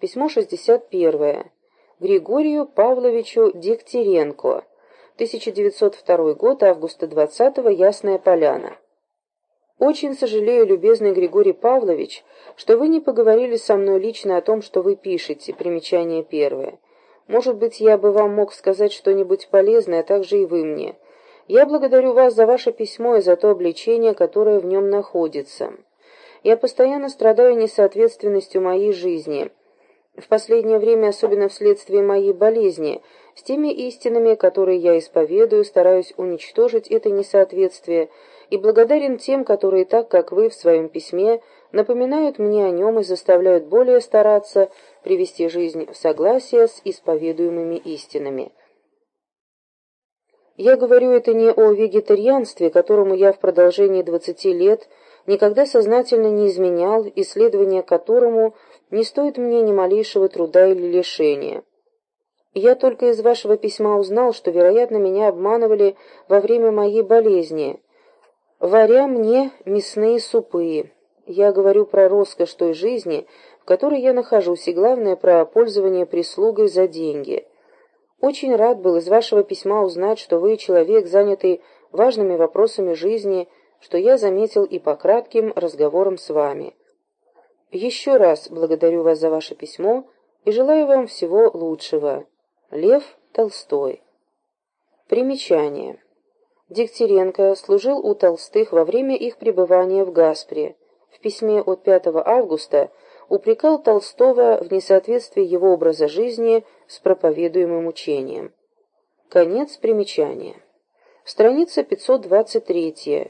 Письмо 61. Григорию Павловичу Дегтяренко. 1902 год, августа 20 -го, Ясная Поляна. Очень сожалею, любезный Григорий Павлович, что вы не поговорили со мной лично о том, что вы пишете. Примечание первое. Может быть, я бы вам мог сказать что-нибудь полезное, а также и вы мне. Я благодарю вас за ваше письмо и за то обличение, которое в нем находится. Я постоянно страдаю несоответственностью моей жизни. В последнее время, особенно вследствие моей болезни, с теми истинами, которые я исповедую, стараюсь уничтожить это несоответствие и благодарен тем, которые так, как вы в своем письме, напоминают мне о нем и заставляют более стараться привести жизнь в согласие с исповедуемыми истинами. Я говорю это не о вегетарианстве, которому я в продолжении двадцати лет никогда сознательно не изменял, исследование которому не стоит мне ни малейшего труда или лишения. Я только из вашего письма узнал, что, вероятно, меня обманывали во время моей болезни, варя мне мясные супы. Я говорю про роскошь той жизни, в которой я нахожусь, и главное, про пользование прислугой за деньги. Очень рад был из вашего письма узнать, что вы человек, занятый важными вопросами жизни, что я заметил и по кратким разговорам с вами. Еще раз благодарю вас за ваше письмо и желаю вам всего лучшего. Лев Толстой. Примечание. Дегтяренко служил у Толстых во время их пребывания в Гаспре. В письме от 5 августа упрекал Толстого в несоответствии его образа жизни с проповедуемым учением. Конец примечания. Страница 523.